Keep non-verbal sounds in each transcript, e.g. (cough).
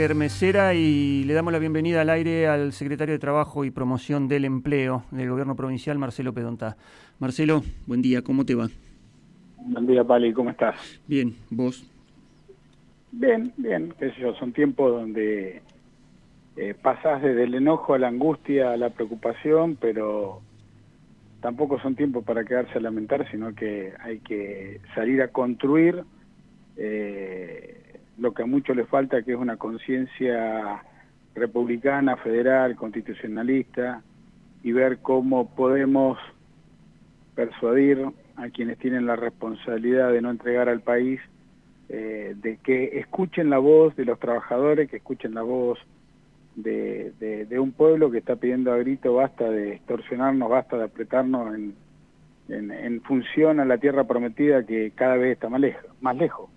Hermesera y le damos la bienvenida al aire al secretario de Trabajo y Promoción del Empleo del Gobierno Provincial, Marcelo Pedonta. Marcelo, buen día, ¿cómo te va? Buen día, Pali, ¿cómo estás? Bien, ¿vos? Bien, bien, qué sé yo, son tiempos donde eh, pasás desde el enojo a la angustia, a la preocupación, pero tampoco son tiempos para quedarse a lamentar, sino que hay que salir a construir eh, lo que a muchos les falta, que es una conciencia republicana, federal, constitucionalista, y ver cómo podemos persuadir a quienes tienen la responsabilidad de no entregar al país, eh, de que escuchen la voz de los trabajadores, que escuchen la voz de, un pueblo que está pidiendo a grito basta de extorsionarnos, basta de apretarnos en, en, función a la tierra prometida que cada vez está más. Más lejos.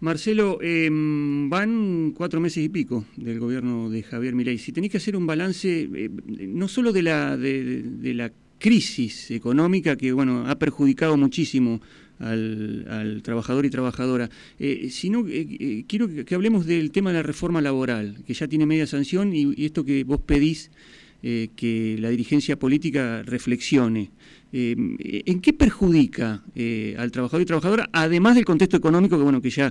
Marcelo, em, van cuatro meses y pico del gobierno de Javier Milei. Si tenéis que hacer un balance, eh, no solo de la, de, la crisis económica que bueno ha perjudicado muchísimo al, trabajador y trabajadora, eh, sino eh, quiero que, hablemos del tema de la reforma laboral, que ya tiene media sanción y esto que vos pedís eh, que la dirigencia política reflexione. Eh, ¿En qué perjudica eh, al trabajador y trabajadora, además del contexto económico que bueno que ya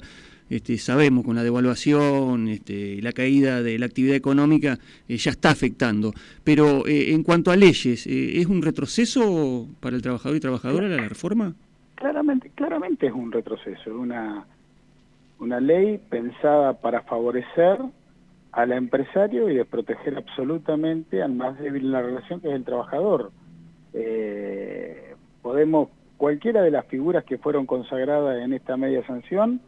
este, sabemos con la devaluación, este, la caída de la actividad económica ya está afectando? Pero en cuanto a leyes, ¿es un retroceso para el trabajador y trabajadora la reforma? Claramente, claramente es un retroceso, una, una ley pensada para favorecer al empresario y de proteger absolutamente al más débil en la relación, que es el trabajador. Eh, podemos, cualquiera de las figuras que fueron consagradas en esta media sanción,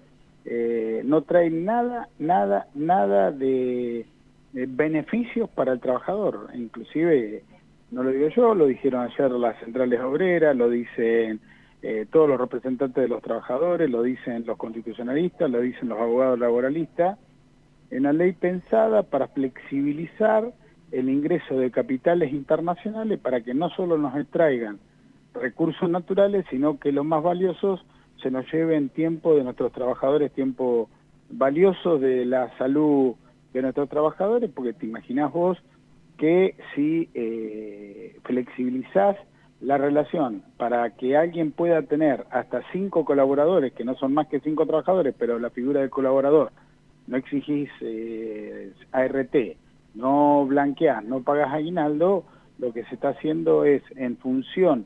eh, no trae nada, nada, nada de, beneficios para el trabajador. Inclusive, no lo digo yo, lo dijeron ayer las centrales obreras, lo dicen eh, todos los representantes de los trabajadores, lo dicen los constitucionalistas, lo dicen los abogados laboralistas, una ley pensada para flexibilizar el ingreso de capitales internacionales para que no solo nos extraigan recursos naturales, sino que los más valiosos se nos lleven tiempo de nuestros trabajadores, tiempo valioso de la salud de nuestros trabajadores, porque te imaginás vos que si eh, flexibilizás la relación para que alguien pueda tener hasta cinco colaboradores, que no son más que cinco trabajadores, pero la figura del colaborador no exigís eh, ART, no blanqueás, no pagas aguinaldo, lo que se está haciendo es en función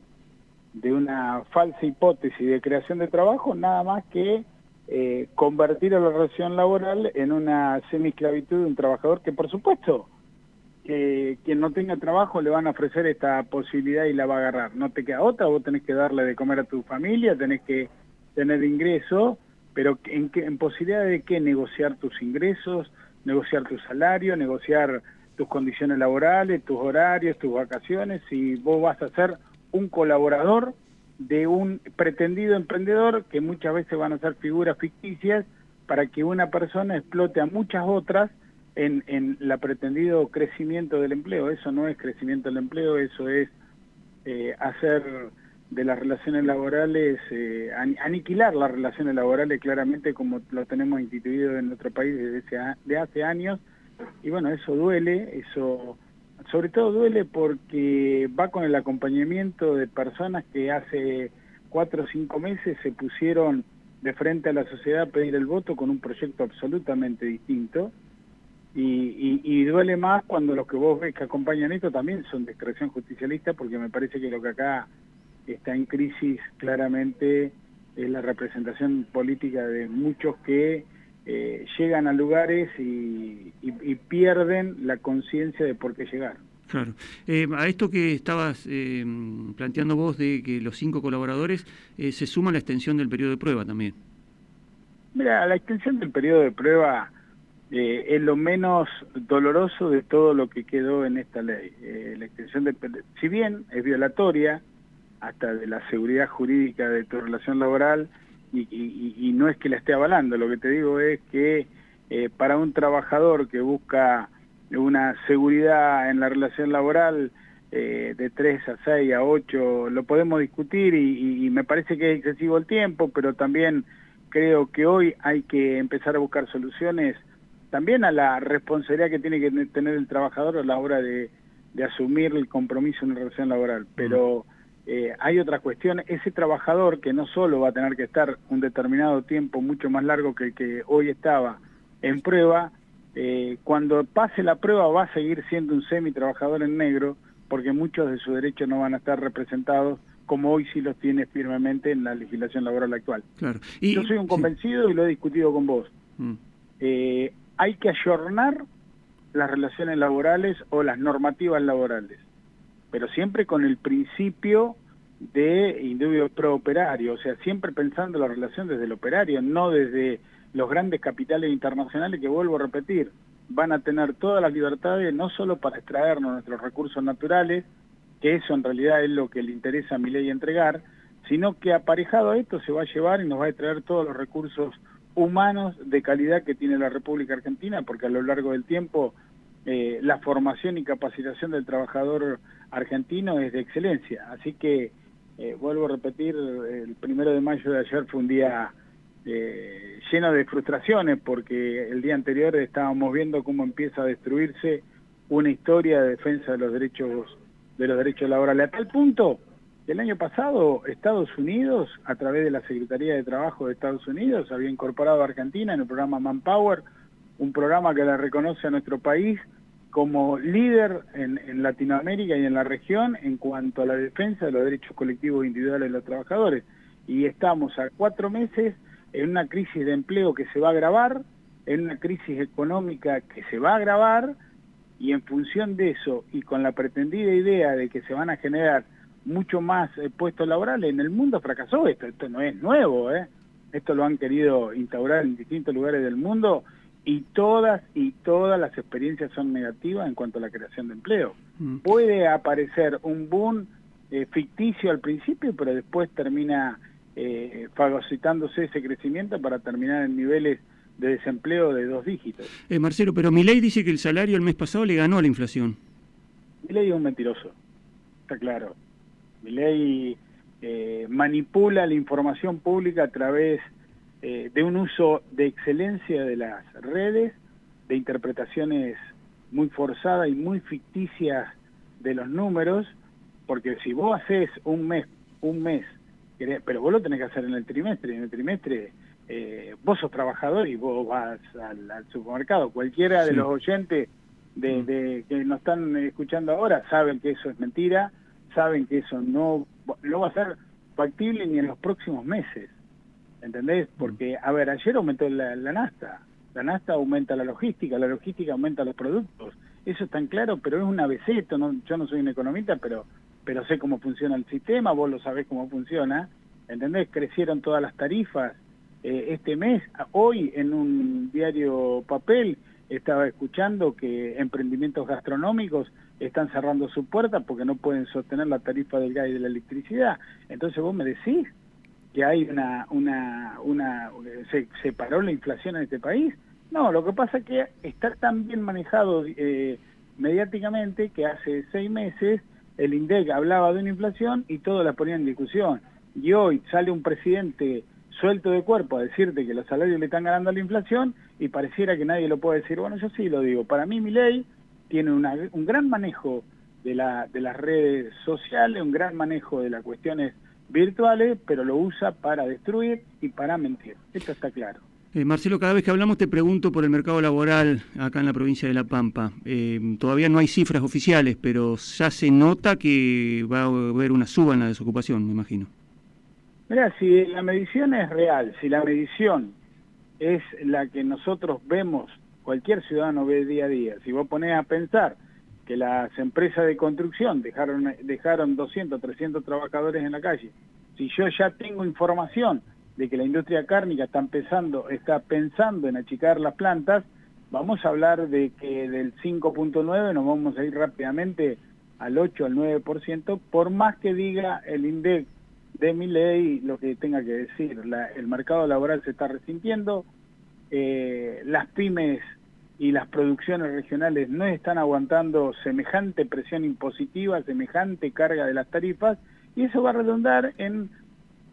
de una falsa hipótesis de creación de trabajo, nada más que eh, convertir a la relación laboral en una semi-esclavitud de un trabajador que por supuesto que quien no tenga trabajo le van a ofrecer esta posibilidad y la va a agarrar. No te queda otra, vos tenés que darle de comer a tu familia, tenés que tener ingreso pero ¿en, en posibilidad de qué? Negociar tus ingresos, negociar tu salario, negociar tus condiciones laborales, tus horarios, tus vacaciones, si vos vas a ser un colaborador de un pretendido emprendedor que muchas veces van a ser figuras ficticias para que una persona explote a muchas otras en, en el pretendido crecimiento del empleo. Eso no es crecimiento del empleo, eso es eh, hacer de las relaciones laborales, eh, aniquilar las relaciones laborales claramente como lo tenemos instituido en nuestro país desde de hace años. Y bueno, eso duele, eso sobre todo duele porque va con el acompañamiento de personas que hace cuatro o cinco meses se pusieron de frente a la sociedad a pedir el voto con un proyecto absolutamente distinto. Y, y, duele más cuando los que vos ves que acompañan esto también son de expresión justicialista, porque me parece que lo que acá está en crisis claramente es la representación política de muchos que eh, llegan a lugares y, pierden la conciencia de por qué llegar. Claro. Eh, a esto que estabas eh, planteando vos de que los cinco colaboradores se suma la extensión del periodo de prueba también. Mira, la extensión del periodo de prueba es lo menos doloroso de todo lo que quedó en esta ley. la extensión del si bien es violatoria, hasta de la seguridad jurídica de tu relación laboral y, no es que la esté avalando, lo que te digo es que eh, para un trabajador que busca una seguridad en la relación laboral eh, de 3 a 6 a 8 lo podemos discutir y, me parece que es excesivo el tiempo, pero también creo que hoy hay que empezar a buscar soluciones también a la responsabilidad que tiene que tener el trabajador a la hora de, asumir el compromiso en una relación laboral. Pero eh, hay otra cuestión, ese trabajador que no solo va a tener que estar un determinado tiempo mucho más largo que el que hoy estaba en prueba, eh, cuando pase la prueba va a seguir siendo un semi-trabajador en negro, porque muchos de sus derechos no van a estar representados como hoy sí los tiene firmemente en la legislación laboral actual. Claro. Y, Yo soy un convencido y lo he discutido con vos. Mm. Eh, hay que ayornar las relaciones laborales o las normativas laborales, pero siempre con el principio de indubio pro-operario, o sea, siempre pensando la relación desde el operario, no desde los grandes capitales internacionales que, vuelvo a repetir, van a tener todas las libertades no solo para extraernos nuestros recursos naturales, que eso en realidad es lo que le interesa a mi ley entregar, sino que aparejado a esto se va a llevar y nos va a extraer todos los recursos humanos de calidad que tiene la República Argentina, porque a lo largo del tiempo eh, la formación y capacitación del trabajador argentino es de excelencia. Así que, eh, vuelvo a repetir, el primero de mayo de ayer fue un día eh, lleno de frustraciones, porque el día anterior estábamos viendo cómo empieza a destruirse una historia de defensa de los derechos de los derechos laborales, a tal punto el año pasado, Estados Unidos, a través de la Secretaría de Trabajo de Estados Unidos, había incorporado a Argentina en el programa Manpower, un programa que la reconoce a nuestro país como líder en, Latinoamérica y en la región en cuanto a la defensa de los derechos colectivos e individuales de los trabajadores. Y estamos a cuatro meses en una crisis de empleo que se va a agravar, en una crisis económica que se va a agravar, y en función de eso y con la pretendida idea de que se van a generar mucho más eh, puestos laborales. En el mundo fracasó esto, esto no es nuevo, ¿eh? esto lo han querido instaurar en distintos lugares del mundo y todas y todas las experiencias son negativas en cuanto a la creación de empleo. Mm. Puede aparecer un boom eh, ficticio al principio, pero después termina eh, fagocitándose ese crecimiento para terminar en niveles de desempleo de dos dígitos. Eh, Marcelo, pero mi ley dice que el salario el mes pasado le ganó a la inflación. Mi ley es un mentiroso, está claro. Mi ley eh, manipula la información pública a través eh, de un uso de excelencia de las redes, de interpretaciones muy forzadas y muy ficticias de los números, porque si vos haces un mes, un mes, pero vos lo tenés que hacer en el trimestre, en el trimestre eh, vos sos trabajador y vos vas al, supermercado. Cualquiera de los oyentes de, mm. de, que nos están escuchando ahora saben que eso es mentira, saben que eso no, no va a ser factible ni en los próximos meses. ¿Entendés? Porque, a ver, ayer aumentó la, la nasta, la nasta aumenta la logística, la logística aumenta los productos. Eso es tan claro, pero es un ABC, no, yo no soy un economista, pero, pero sé cómo funciona el sistema, vos lo sabés cómo funciona, ¿entendés? Crecieron todas las tarifas eh, este mes, hoy en un diario papel, estaba escuchando que emprendimientos gastronómicos están cerrando su puerta porque no pueden sostener la tarifa del gas y de la electricidad. Entonces vos me decís que hay una, una, una, se, paró la inflación en este país. No, lo que pasa es que está tan bien manejado eh, mediáticamente que hace seis meses el INDEC hablaba de una inflación y todo la ponía en discusión. Y hoy sale un presidente suelto de cuerpo a decirte que los salarios le están ganando a la inflación y pareciera que nadie lo puede decir. Bueno, yo sí lo digo. Para mí mi ley tiene un gran manejo de, la, de las redes sociales, un gran manejo de las cuestiones virtuales, pero lo usa para destruir y para mentir. Esto está claro. Eh, Marcelo, cada vez que hablamos te pregunto por el mercado laboral acá en la provincia de La Pampa. Eh, todavía no hay cifras oficiales, pero ya se nota que va a haber una suba en la desocupación, me imagino. Mira, si la medición es real, si la medición es la que nosotros vemos, cualquier ciudadano ve día a día, si vos ponés a pensar que las empresas de construcción dejaron, dejaron 200, 300 trabajadores en la calle, si yo ya tengo información de que la industria cárnica está empezando, está pensando en achicar las plantas, vamos a hablar de que del 5.9 nos vamos a ir rápidamente al 8, al 9%, por más que diga el INDEC de mi ley lo que tenga que decir. el mercado laboral se está resintiendo, eh, las pymes y las producciones regionales no están aguantando semejante presión impositiva, semejante carga de las tarifas, y eso va a redundar en,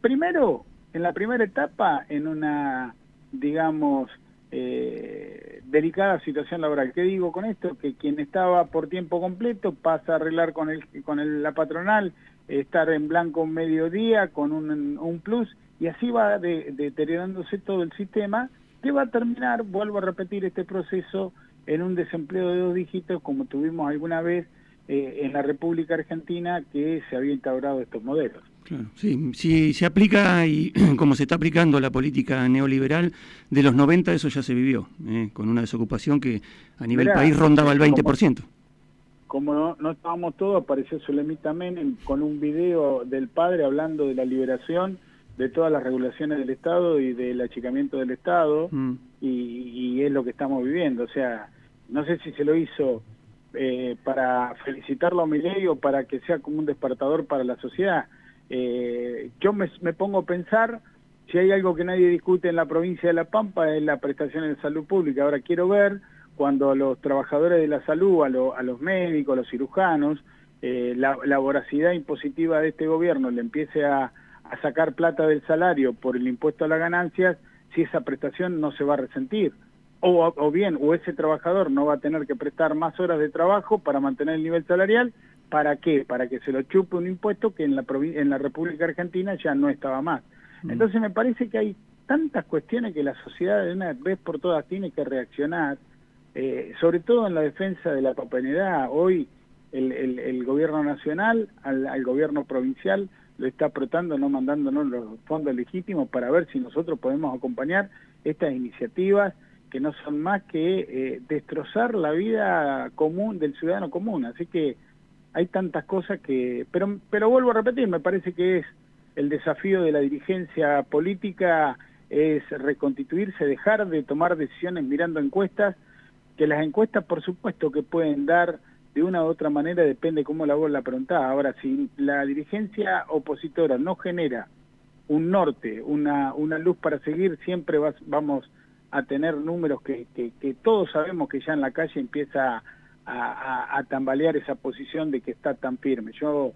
primero, en la primera etapa, en una, digamos, eh, delicada situación laboral. ¿Qué digo con esto? Que quien estaba por tiempo completo pasa a arreglar con, el, con la patronal, estar en blanco un mediodía con un, un plus, y así va deteriorándose todo el sistema, que va a terminar, vuelvo a repetir este proceso, en un desempleo de dos dígitos como tuvimos alguna vez eh, en la República Argentina que se había instaurado estos modelos. Claro, sí, si se aplica y (clears throat) como se está aplicando la política neoliberal de los 90, eso ya se vivió, eh, con una desocupación que a nivel país rondaba el 20%. Como, no, no, estábamos todos, apareció Sulemita Menem con un video del padre hablando de la liberación de todas las regulaciones del Estado y del achicamiento del Estado, mm. y, es lo que estamos viviendo. O sea, no sé si se lo hizo eh, para felicitarlo a mi ley o para que sea como un despertador para la sociedad. Eh, yo me, pongo a pensar, si hay algo que nadie discute en la provincia de La Pampa es la prestación de salud pública. Ahora quiero ver cuando a los trabajadores de la salud, a, los médicos, a los cirujanos, eh, la, la voracidad impositiva de este gobierno le empiece a, a sacar plata del salario por el impuesto a las ganancias, si esa prestación no se va a resentir. O, o, bien, o ese trabajador no va a tener que prestar más horas de trabajo para mantener el nivel salarial, ¿para qué? Para que se lo chupe un impuesto que en la, en la República Argentina ya no estaba más. Mm. Entonces me parece que hay tantas cuestiones que la sociedad de una vez por todas tiene que reaccionar, eh, sobre todo en la defensa de la papenidad. Hoy el, el, gobierno nacional al, al gobierno provincial lo está apretando, no mandándonos los fondos legítimos para ver si nosotros podemos acompañar estas iniciativas que no son más que eh, destrozar la vida común del ciudadano común. Así que hay tantas cosas que... Pero, pero vuelvo a repetir, me parece que es el desafío de la dirigencia política es reconstituirse, dejar de tomar decisiones mirando encuestas, que las encuestas por supuesto que pueden dar de una u otra manera depende cómo la vos la preguntás. Ahora, si la dirigencia opositora no genera un norte, una, una luz para seguir, siempre vamos a tener números que, que, todos sabemos que ya en la calle empieza a, a, tambalear esa posición de que está tan firme. Yo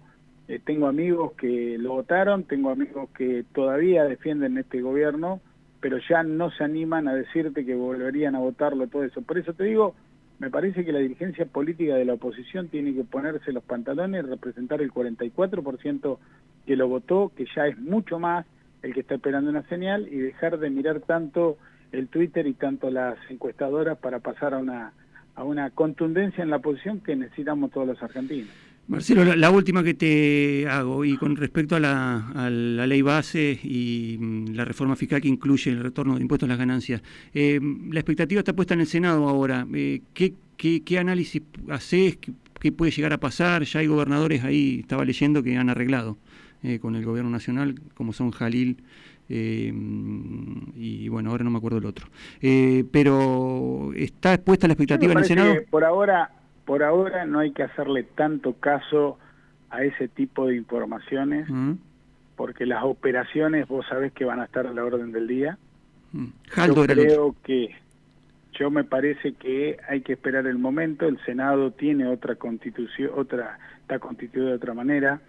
eh, tengo amigos que lo votaron, tengo amigos que todavía defienden este gobierno, pero ya no se animan a decirte que volverían a votarlo, todo eso. Por eso te digo, me parece que la dirigencia política de la oposición tiene que ponerse los pantalones, representar el 44% que lo votó, que ya es mucho más el que está esperando una señal, y dejar de mirar tanto el Twitter y tanto las encuestadoras para pasar a una, a una contundencia en la posición que necesitamos todos los argentinos. Marcelo, la, última que te hago, y con respecto a la, ley base y mm, la reforma fiscal que incluye el retorno de impuestos a las ganancias, eh, la expectativa está puesta en el Senado ahora. Eh, ¿qué, qué, análisis haces? ¿Qué, puede llegar a pasar? Ya hay gobernadores ahí, estaba leyendo, que han arreglado eh, con el gobierno nacional, como son Jalil y bueno, ahora no me acuerdo el otro. pero ¿está puesta la expectativa en el Senado? por ahora por ahora no hay que hacerle tanto caso a ese tipo de informaciones, mm. porque las operaciones vos sabés que van a estar a la orden del día. Mm. Yo creo que yo me parece que hay que esperar el momento, el Senado tiene otra constitución, otra, está constituido de otra manera.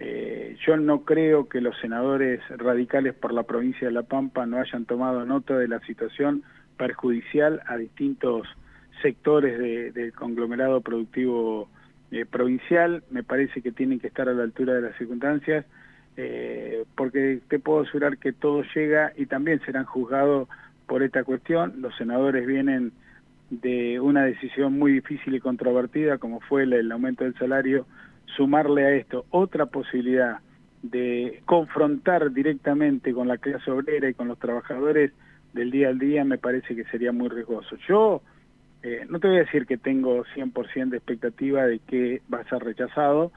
Eh, yo no creo que los senadores radicales por la provincia de La Pampa no hayan tomado nota de la situación perjudicial a distintos sectores del conglomerado productivo eh, provincial, me parece que tienen que estar a la altura de las circunstancias, eh, porque te puedo asegurar que todo llega y también serán juzgados por esta cuestión. Los senadores vienen de una decisión muy difícil y controvertida, como fue el, aumento del salario, sumarle a esto otra posibilidad de confrontar directamente con la clase obrera y con los trabajadores del día al día, me parece que sería muy riesgoso. Yo eh, no te voy a decir que tengo 100% de expectativa de que va a ser rechazado,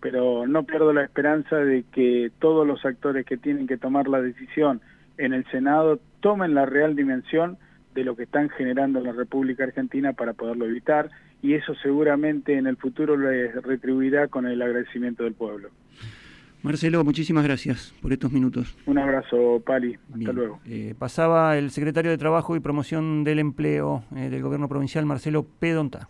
pero no pierdo la esperanza de que todos los actores que tienen que tomar la decisión en el Senado tomen la real dimensión de lo que están generando en la República Argentina para poderlo evitar y eso seguramente en el futuro les retribuirá con el agradecimiento del pueblo. Marcelo, muchísimas gracias por estos minutos. Un abrazo, Pali. Hasta luego. Eh, pasaba el secretario de Trabajo y Promoción del Empleo eh, del Gobierno Provincial, Marcelo Pedonta.